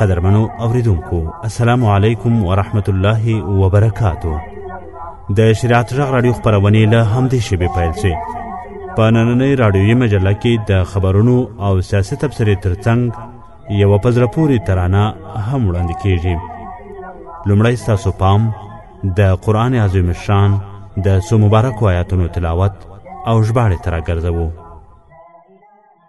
قدرمنو اوریدونکو السلام علیکم ورحمت الله وبرکاتو د شریعت غږ رادیو خبرونه له همدې شیبې پیل شي په نننۍ رادیوي مجله کې د خبرونو او سیاسي تبصرې ترڅنګ یوه په زړه پورې ترانه هم وړاندې کیږي لومړی ستاسو پام د قرآن عظیم شان د څو مبارکو آیاتونو تلاوت او ژباړې ته راګرځوو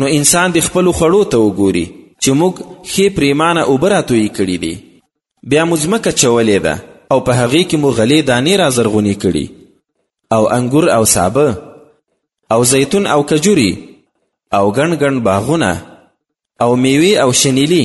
نو انسان د خپل خړو ته وګوري چې موږ خې پریمانه او براتو یې کړی دی بیا مو ځمکه چولې ده او په هغې کې مو غلې دانې را زرغونې کړي او انګور او سابه او زیتون او کجوري او ګڼ ګڼ باغونه او میوې او شنیلی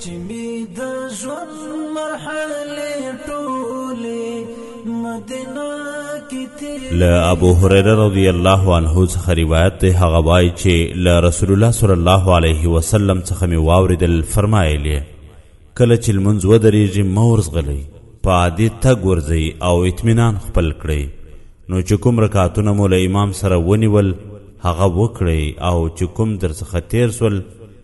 چې می د ژوند مرحله ټوله مدینه له ابو هريره رضی الله عنه څخه روایت دی هغه وایي چې له رسول الله صلی الله علیه وسلم څخه می واوریدل فرمایلی کله چې لمونځ ودرېږي مه ورځغلئ په عادي تګ ورځئ او اطمینان خپل کړئ نو چې کوم رکعتونه مو له امام سره ونیول هغه وکړئ او چې کوم درڅخه تیر سول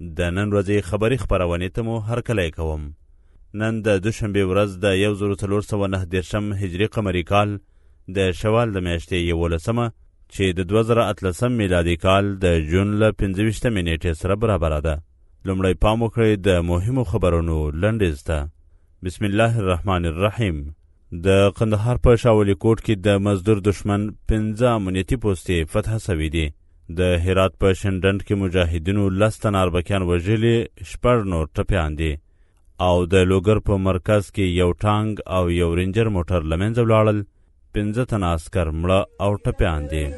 د نن ورځې خبري خپرونې ته مو هرکلی کوم نن د دوشنبې ورځ د یو زرو څلور سوه نهه دېرشم هجري قمري کال د شوال د میاشتې یولسمه چې د دوه زره اتلسم میلادي کال د جون له پنځه ویشتمې نېټې سره برابره ده لومړی پام وکړئ د مهمو خبرونو لنډیز ته بسم الله الرحمن الرحیم د قندهار په شاولي کوټ کې د مزدور دشمن پنځه امنیتي پوستې فتح سوي دي د هرات په شنډنډ کې مجاهدینو لس تن اربکیان وژلي شپږ نور ټپیان دي او د لوګر په مرکز کې یو ټانګ او یو رینجر موټر له منځه ولاړل پنځه تن عسکر مړه او ټپیان دي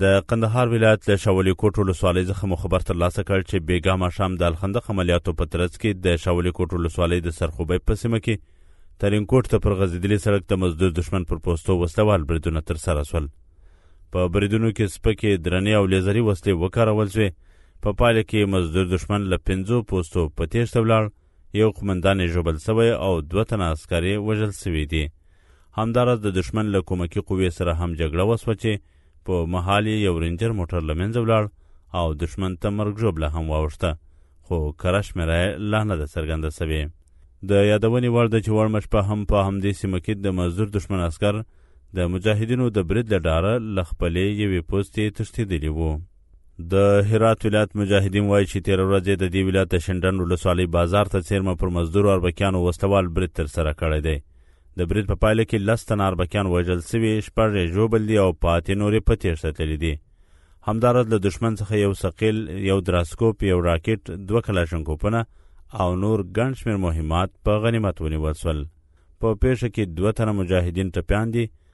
د قندهار ولایت له شاولي کوټ ولسوالۍ څخه مو خبر ترلاسه کړ چې بیګا ماښام د الخندق عملیاتو په ترڅ کې د شاولي کوټ ولسوالۍ د سرخوبۍ په سیمه کې ترینکوټ ته پر غځېدلي سړک د مزدور دښمن پر پوستو وسلهوال بریدونه ترسره سول په بریدونو کې سپکې درنې او لیزري وسلې وکارول شوې په پایله کې مزدور دښمن له پنځو پوستو په تېښته ولاړ یو قومندان یې ژوبل سوی او دوه تنه عسکر یې وژل سوي دي همداراز د دښمن له کومکي قوې سره هم جګړه وسوه چې په مهال یې یو رینجر موټر له منځه ولاړ او دښمن ته مرګ ژوبله هم واوښته خو کره شمېره یې لا نه ده څرګنده سوې د یادونې وړ ده چې وړمه شپه هم په همدې سیمه کې د مزدور دښمن عسکر د مجاهدینو د برید له ډاره له خپلې یوې پوستې تښتېدلي وو د هرات ولایت مجاهدین وایي چې تېره ورځ یې د دې ولایت د شنډنډ ولسوالۍ بازار ته څېرمه پر مزدورو اربکیانو وسلوال برید ترسره کړی دی د برید په پایله کې لس تنه اربکیان وژل سوي شپږ یې ژوبل دي او پاتې نور یې په تېښته تللي دي همداراز له دښمن څخه یو ثقیل یو دراسکوپ یو راکټ دوه کلاشنکوپونه او نور ګڼ شمېر مهمات په غنیمت ونیول سول په پیښه کې دوه تنه مجاهدین ټپیان دي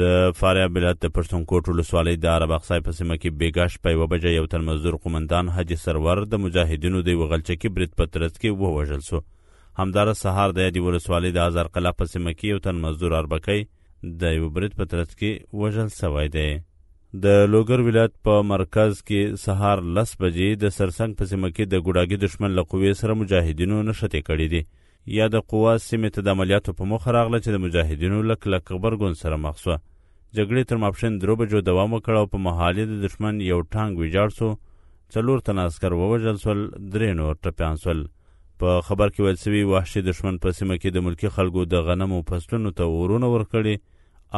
د فاریاب ولایت د پښتونکوټ ولسوالۍ د عرب اقصای په سیمه کې بیګا شپه یوه بجه یو تن مزدور قومندان حاجي سرور د مجاهدینو د یوه غلچکي برید په ترڅ کې ووژل سو همدارس سهار د یادې ولسوالۍ د ازارقلعه په سیمه کې یو تن مزدور اربکی د یوه برید په ترڅ کې وژل سوی دی د لوګر ولایت په مرکز کې سهار لس بجې د سرسنګ په سیمه کې د ګوډاګي دښمن له قوې سره مجاهدینو نښتې کړې دي یاده قوه سیمې ته د عملیاتو په موخه راغله چې د مجاهدینو له کلک غبرګون سره مخ سوه. جګړې تر ماپښین درو بجو دوام وکړ او په مهالې د دښمن یو ټانګ ویجاړ سو، څلور تنه عسکر ووژل سول، درې نور ټپیان سول. په خبر کې ویل سوي وحشي دښمن په سیمه کې د ملکي خلګو د غنمو فصلونو ته اورونه ورکړي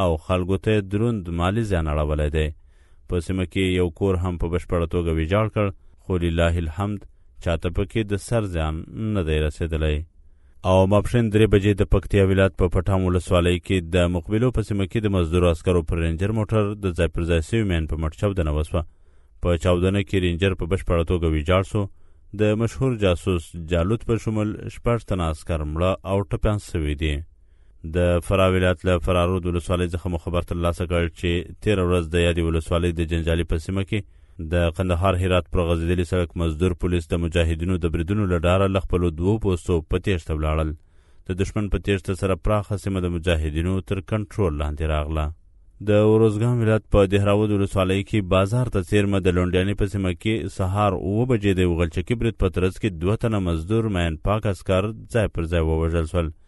او خلکو ته دروند مالي زیان اړولی دی. په سیمه کې یو کور هم په بشپړه توګه ویجاړ کړ، خو لله الحمد چاته پکې د سر زیان نه دی رسېدلی. او ماپښین درې بجې د پکتیا ولایت په پټام ولسوالۍ کې د مقبلو په سیمه کې د مزدورو عسکرو پر رینجر موټر د ځای پر ځای سوي مین په مټ چاودنه وسوه. په چاودنه کې رینجر په بشپړه توګه ویجاړ سو، د مشهور جاسوس جالوت په شمول شپږ تنه عسکر مړه او ټپیان سوي دي. د فراه ولایت له فرارود ولسوالۍ څخه مو خبر ترلاسه کړ چې تېره ورځ د یادې ولسوالۍ د جنجالي په سیمه کې د قندهار هرات پر غځېدلي سړک مزدور پولیس د مجاهدینو د بریدونو له ډاره له خپلو دوو پوستو په تېښته ولاړل د دښمن په تېښته سره پراخه سیمه د مجاهدینو تر کنټرول لاندې راغله د اروزګان ولایت په دهراود ولسوالۍ کې بازار ته څیرمه د لونډیانې په سیمه کې سهار اوه بجې د یو غلچکي برید په ترڅ کې دوه تنه مزدور مین پاک اسکر ځای پر ځای ووژل سول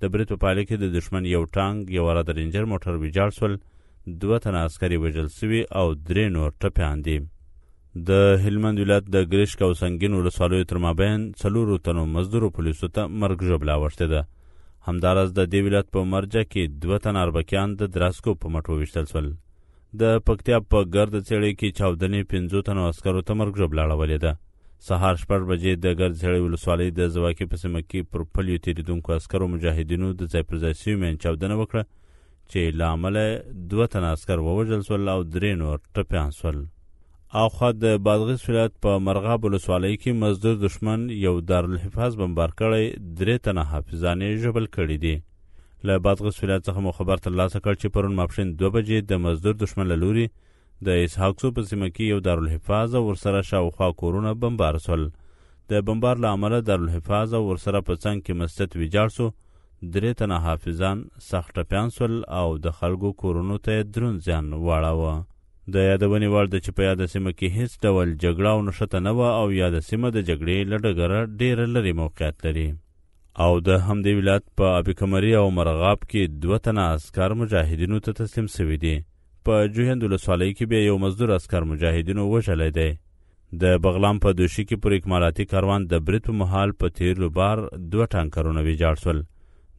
د برید په پایله کې د دښمن یو ټانګ، یو رد رینجر موټر ویجاړ شول، دوه تنه عسکري وژل شوي او درې نور ټپیان دي. د هلمند ولایت د ګرشک او سنګین ولسوالیو تر مابین څلورو تنو مزدورو پولیسو ته مرګ ژوبله اوښتې ده. همداراز د دې ولایت په مرجه کې دوه تنه اربکیان د دراسکو په مټ وویشتل شول. د پکتیا په ګرد څېړۍ کې چاودنې پنځو تنو عسکرو ته مرګ ژوبله اړولې ده. سهار شپږ بجې د ګرد زیړی ولسوالۍ د زواکي په سیمه کې پر پلیو تېرېدونکو عسکرو مجاهدینو د ځای پر ځای سوي مین چاودنه وکړه چې له امله دوه تنه عسکر ووژل سول او درې نور ټپیان سول اخوا د بادغیس ولایت په مرغاب ولسوالۍ کې مزدور دښمن یو دارالحفاظ بمبار کړی درې تنه حافظان یې ژوبل کړي دي له بادغیس ولایت څخه مو خبر ترلاسه کړ چې پرون ماپښین دوه بجې د مزدور دښمن له لوري د اسحاقسو په سیمه کې یو دارالحفاظ او ورسره شاوخوا کورونه بمبار سول د بمبار له امله دارالحفاظ او ورسره په څنګ کې مسجد ویجاړ سو درې تنه حافظان سخت ټپیان سول او د خلکو کورونو ته درون زیان واړاوه د یادونې وړ ده چې په یاده سیمه کې هیڅ ډول جګړه او نښته نه وه او یاده سیمه د جګړې له ډګره ډېره لرې موقعیت لري او د همدې ولایت په ابي کمري او مرغاب کې دوه تنه عسکر مجاهدینو ته تسلیم سوي دي په جوهند ولسوالۍ کې بیا یو مزدور اسکر مجاهدینو وژلی دی د بغلام په دوشي کې پر اکمالاتي کاروان د برید په مهال په تیرلو بار دوه ټانکرونه ویجاړ شول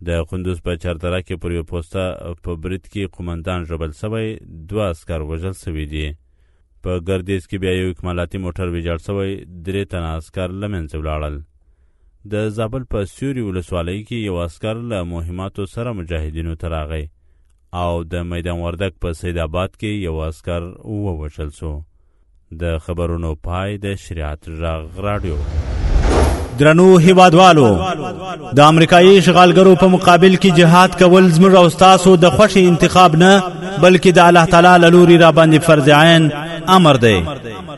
د قندوز په چردره کې پر یو پوسته په برید کې قومندان ژبل سوی دوه اسکر وژل سوي دي په ګردیز کې بیا یو اکمالاتي موټر ویجاړ سوی درې تنه اسکر له منځه ولاړل د زابل په سیوري ولسوالۍ کې یو اسکر له مهماتو سره مجاهدینو ته راغی او د میدان وردک په سید آباد کې یو عسکر ووژل سو د خبرونو پای د شریعت غږ راډیو درنو هیوادوالو د امریکایي اشغالګرو په مقابل کې جهاد کول زموږ او تاسو د خوښي انتخاب نه بلکې د الله تعالی لوري را باندې فرض عین امر دی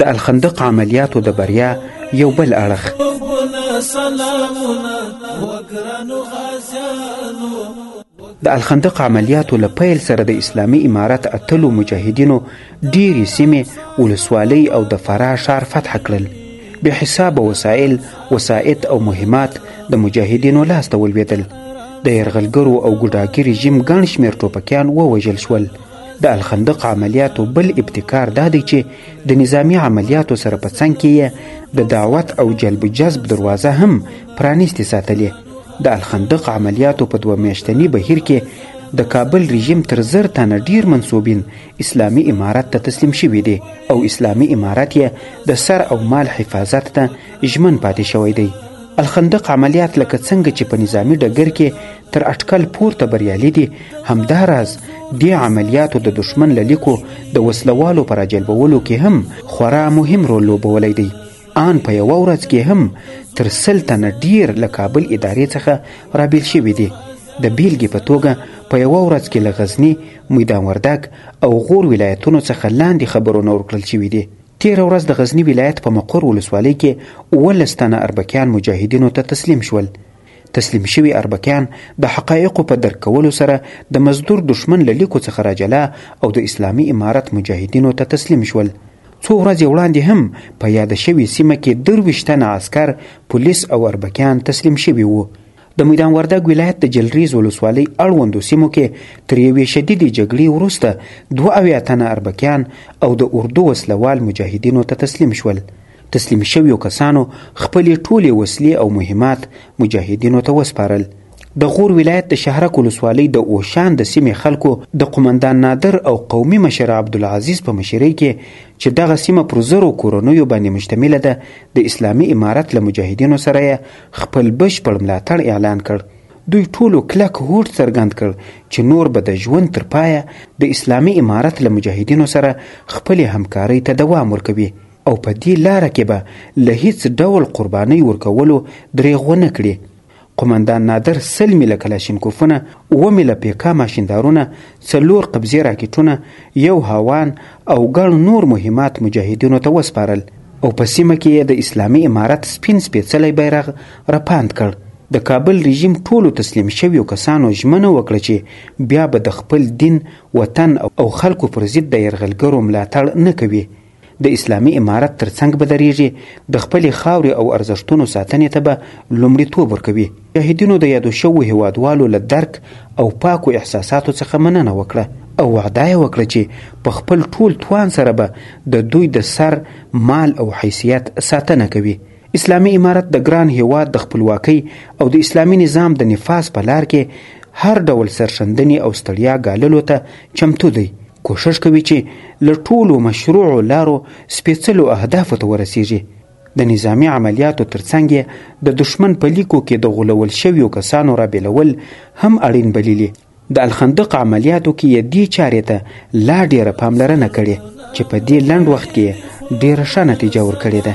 د الخندق عملیاتو د بریا یو بل اړخ د الخندق عملیاتو له پیل سره د اسلامي امارت اتلو مجاهدینو ډیرې سیمې ولسوالۍ او د فراه ښار فتح کړل بې حسابه وسایل وسایط او مهمات د مجاهدینو لاسته ولوېدل د یرغلګرو او ګوډاګي رژیم ګڼ شمېر ټوپکیان ووژل شول د الخندق عملیاتو بل ابتکار دا دی چې د نظامی عملیاتو سره په څنګ کې یې د دعوت او جلب جذب دروازه هم پرانیستې ساتلې د الخندق عملیاتو په دوه میاشتني بهیر کې د کابل رژیم تر زر تنه ډیر منسوبین اسلامي امارت ته تسلیم شوي دي او اسلامي امارت یې د سر او مال حفاظت ته ژمن پاتې شوی دی الخندق عملیات لکه څنګه چې په نظامی ډګر کې تر اټکل پورته بریالي دي همداراز دې عملیاتو د دښمن له لیکو د وسلوالو په راجلبولو کې هم خورا مهم رول لوبولی دی آن په یوه ورځ کې هم تر سل تنه ډیر له کابل ادارې څخه رابیل شوي دي د بیلګې په توګه په یوه ورځ کې له غزني میدان وردګ او غور ولایتونو څخه لاندې خبرونه ورکړل شوي دي تیره ورځ د غزني ولایت په مقر ولسوالۍ کې اوولس تنه اربکیان مجاهدینو ته تسلیم شول تسلیم شوي اربکیان د حقایقو په درک کولو سره د مزدور دښمن له لیکو څخه راجلا او د اسلامي امارت مجاهدینو ته تسلیم شول. څو ورځې وړاندې هم په یاده شوې سیمه کې درویشت تنه عسکر، پولیس او اربکیان تسلیم شوي وو. د میدان وردګ ولایت د جلریز ولسوالۍ اړوندو سیمو کې تر یوې شدیدې جګړې وروسته دوه اویا تنه اربکیان او د اردو وسله وال مجاهدینو ته تسلیم شول. تسلیم شویو کسانو خپلې ټولې وسلې او مهمات مجاهدینو ته وسپارل. د غور ولایت د شهرک ولسوالۍ د اوشان د سیمې خلکو د قومندان نادر او قومي مشر عبدالعزیز په مشرۍ کې چې دغه سیمه پر زرو کورنیو باندې مشتمله ده د اسلامي امارت له مجاهدینو سره یې خپل بشپړ ملاتړ اعلان کړ. دوی ټولو کلک هوډ څرګند کړ چې نور به د ژوند تر پایه د اسلامي امارت له مجاهدینو سره خپلې همکارۍ ته دوام ورکوي. او په دې لاره کې به له هیڅ ډول قربانۍ ورکولو درېغ ونه کړي. قومندان نادر سل میله کلاشینکوفونه، اوه میله پیکا ماشیندارونه، څلور قبضې راکټونه، یو هاوان او ګڼ نور مهمات مجاهدینو ته وسپارل او په سیمه کې یې د اسلامي امارت سپین سپېڅلی بیرغ رپاند کړ. د کابل رژیم ټولو تسلیم شویو کسانو ژمنه وکړه چې بیا به د خپل دین، وطن او خلکو پر ضد د یرغلګرو ملاتړ نه کوي. د اسلامي امارت تر څنګ به درېږي، د خپلې خاورې او ارزښتونو ساتنې ته به لومړیتوب ورکوي. مجاهدینو د یادو شوو هېوادوالو له درک او پاکو احساساتو څخه مننه وکړه او وعده یې وکړه چې په خپل ټول توان سره به د دوی د سر، مال او حیثیت ساتنه کوي. اسلامي امارت د ګران هېواد د خپلواکۍ او د اسلامي نظام د نفاذ په لار کې هر ډول سرښندنې او ستړیا ګاللو ته چمتو دی. کوښښ کوي چې له ټولو مشروعو لارو سپېڅلو اهدافو ته ورسېږي د نظامي عملیاتو ترڅنګ یې د دښمن په لیکو کې د غولول شویو کسانو رابېلول هم اړین بللي د الخندق عملیاتو کې یې دې چارې ته لا ډېره پاملرنه کړې چې په دې لنډ وخت کې یې ډېره ښه نتیجه ورکړې ده